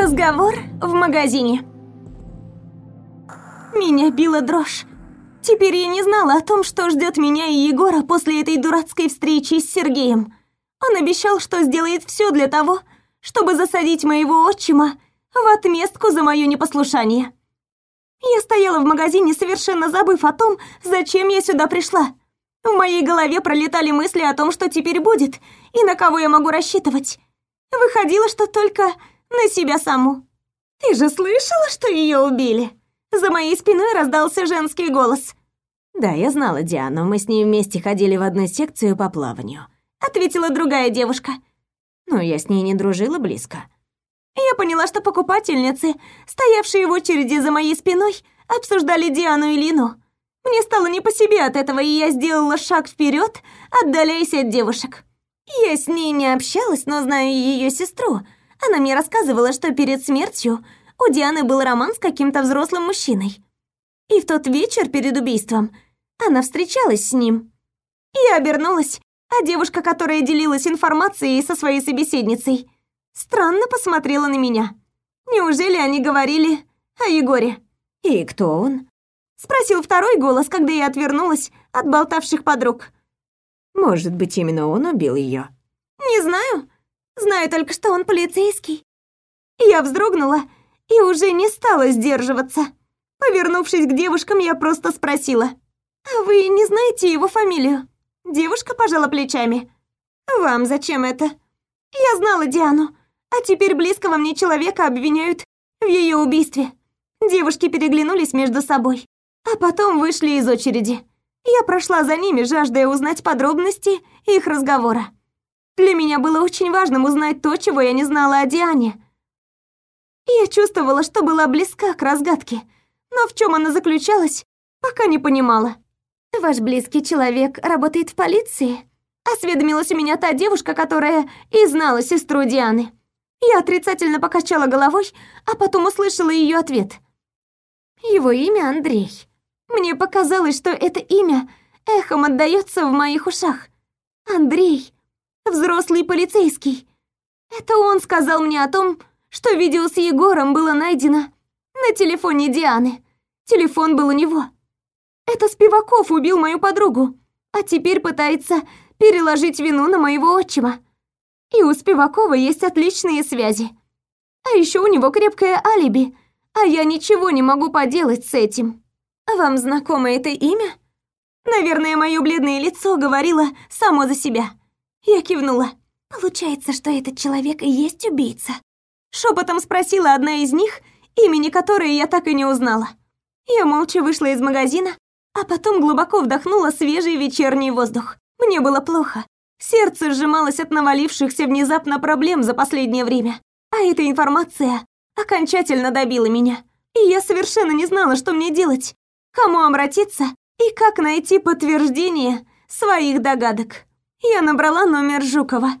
Разговор в магазине. Меня била дрожь. Теперь я не знала о том, что ждет меня и Егора после этой дурацкой встречи с Сергеем. Он обещал, что сделает все для того, чтобы засадить моего отчима в отместку за мое непослушание. Я стояла в магазине, совершенно забыв о том, зачем я сюда пришла. В моей голове пролетали мысли о том, что теперь будет, и на кого я могу рассчитывать. Выходило, что только на себя саму. «Ты же слышала, что ее убили?» За моей спиной раздался женский голос. «Да, я знала Диану, мы с ней вместе ходили в одну секцию по плаванию», ответила другая девушка. Но я с ней не дружила близко. Я поняла, что покупательницы, стоявшие в очереди за моей спиной, обсуждали Диану и Лину. Мне стало не по себе от этого, и я сделала шаг вперед, отдаляясь от девушек. Я с ней не общалась, но знаю ее сестру. Она мне рассказывала, что перед смертью у Дианы был роман с каким-то взрослым мужчиной. И в тот вечер перед убийством она встречалась с ним. Я обернулась, а девушка, которая делилась информацией со своей собеседницей, странно посмотрела на меня. Неужели они говорили о Егоре? «И кто он?» Спросил второй голос, когда я отвернулась от болтавших подруг. «Может быть, именно он убил ее? «Не знаю. Знаю только, что он полицейский». Я вздрогнула и уже не стала сдерживаться. Повернувшись к девушкам, я просто спросила. «А вы не знаете его фамилию?» Девушка пожала плечами. «Вам зачем это?» «Я знала Диану, а теперь близкого мне человека обвиняют в ее убийстве». Девушки переглянулись между собой, а потом вышли из очереди. Я прошла за ними, жаждая узнать подробности их разговора. Для меня было очень важным узнать то, чего я не знала о Диане. Я чувствовала, что была близка к разгадке, но в чем она заключалась, пока не понимала. «Ваш близкий человек работает в полиции?» Осведомилась у меня та девушка, которая и знала сестру Дианы. Я отрицательно покачала головой, а потом услышала ее ответ. Его имя Андрей. Мне показалось, что это имя эхом отдаётся в моих ушах. Андрей. Взрослый полицейский. Это он сказал мне о том, что видео с Егором было найдено на телефоне Дианы. Телефон был у него. Это Спиваков убил мою подругу, а теперь пытается переложить вину на моего отчима. И у Спивакова есть отличные связи. А еще у него крепкое алиби, а я ничего не могу поделать с этим. Вам знакомо это имя? Наверное, мое бледное лицо говорило само за себя. Я кивнула. Получается, что этот человек и есть убийца. Шепотом спросила одна из них, имени которой я так и не узнала. Я молча вышла из магазина, а потом глубоко вдохнула свежий вечерний воздух. Мне было плохо. Сердце сжималось от навалившихся внезапно проблем за последнее время. А эта информация окончательно добила меня. И я совершенно не знала, что мне делать, кому обратиться и как найти подтверждение своих догадок. Я набрала номер Жукова.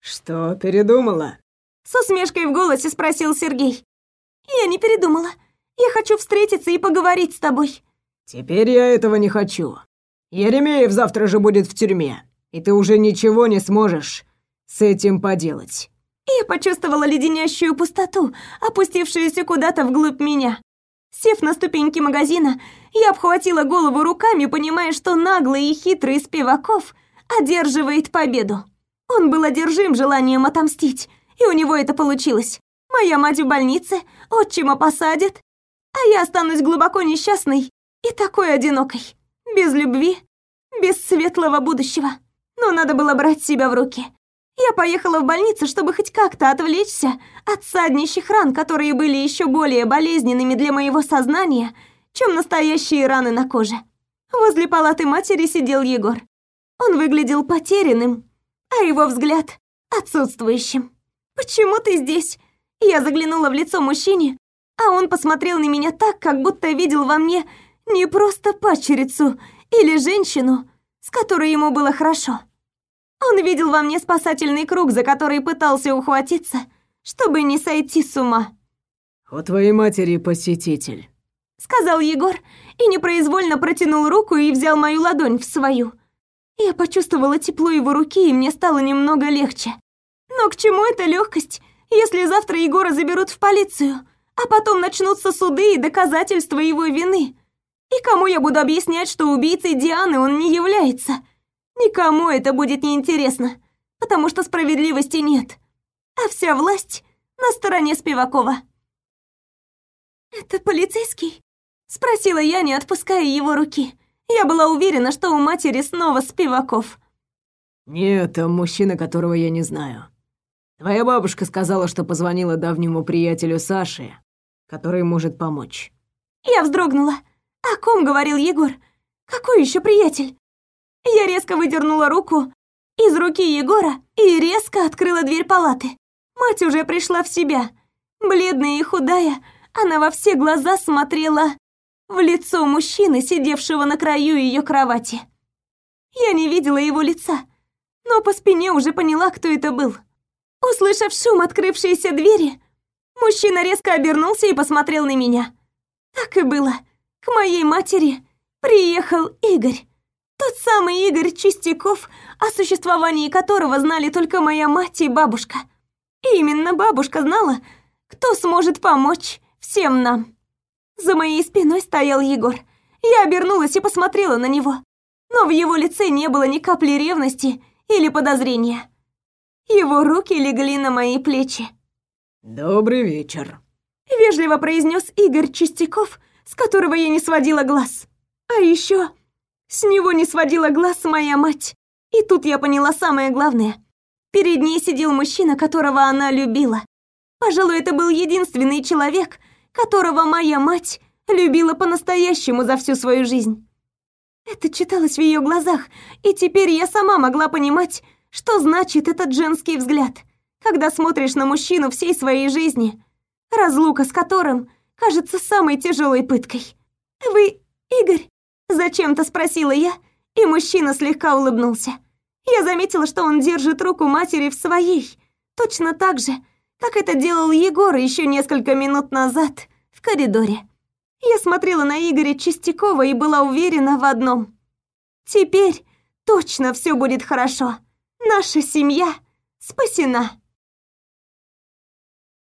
«Что передумала?» С усмешкой в голосе спросил Сергей. «Я не передумала. Я хочу встретиться и поговорить с тобой». «Теперь я этого не хочу. Еремеев завтра же будет в тюрьме, и ты уже ничего не сможешь с этим поделать». Я почувствовала леденящую пустоту, опустившуюся куда-то вглубь меня. Сев на ступеньки магазина, я обхватила голову руками, понимая, что наглый и хитрый Спиваков одерживает победу. Он был одержим желанием отомстить, и у него это получилось. Моя мать в больнице, отчима посадят, а я останусь глубоко несчастной и такой одинокой, без любви, без светлого будущего. Но надо было брать себя в руки. Я поехала в больницу, чтобы хоть как-то отвлечься от саднищих ран, которые были еще более болезненными для моего сознания, чем настоящие раны на коже. Возле палаты матери сидел Егор. Он выглядел потерянным, а его взгляд отсутствующим. «Почему ты здесь?» Я заглянула в лицо мужчине, а он посмотрел на меня так, как будто видел во мне не просто пачерицу или женщину, с которой ему было хорошо. Он видел во мне спасательный круг, за который пытался ухватиться, чтобы не сойти с ума. «У твоей матери посетитель», — сказал Егор и непроизвольно протянул руку и взял мою ладонь в свою. Я почувствовала тепло его руки, и мне стало немного легче. Но к чему эта легкость, Если завтра Егора заберут в полицию, а потом начнутся суды и доказательства его вины, и кому я буду объяснять, что убийцей Дианы он не является? Никому это будет неинтересно, потому что справедливости нет, а вся власть на стороне Спивакова. «Это полицейский?» — спросила я, не отпуская его руки. Я была уверена, что у матери снова Спиваков. «Нет, там мужчина, которого я не знаю. Твоя бабушка сказала, что позвонила давнему приятелю Саше, который может помочь». Я вздрогнула. О ком говорил Егор? Какой еще приятель? Я резко выдернула руку из руки Егора и резко открыла дверь палаты. Мать уже пришла в себя. Бледная и худая, она во все глаза смотрела в лицо мужчины, сидевшего на краю ее кровати. Я не видела его лица, но по спине уже поняла, кто это был. Услышав шум открывшейся двери, мужчина резко обернулся и посмотрел на меня. Так и было. К моей матери приехал Игорь. Тот самый Игорь Чистяков, о существовании которого знали только моя мать и бабушка. И именно бабушка знала, кто сможет помочь всем нам. За моей спиной стоял Егор. Я обернулась и посмотрела на него. Но в его лице не было ни капли ревности или подозрения. Его руки легли на мои плечи. «Добрый вечер», — вежливо произнес Игорь Чистяков, с которого я не сводила глаз. А еще с него не сводила глаз моя мать. И тут я поняла самое главное. Перед ней сидел мужчина, которого она любила. Пожалуй, это был единственный человек, которого моя мать любила по-настоящему за всю свою жизнь. Это читалось в ее глазах, и теперь я сама могла понимать, что значит этот женский взгляд, когда смотришь на мужчину всей своей жизни, разлука с которым кажется самой тяжелой пыткой. «Вы Игорь?» – зачем-то спросила я, и мужчина слегка улыбнулся. Я заметила, что он держит руку матери в своей, точно так же, как это делал Егор еще несколько минут назад в коридоре. Я смотрела на Игоря Чистякова и была уверена в одном. Теперь точно все будет хорошо. Наша семья спасена.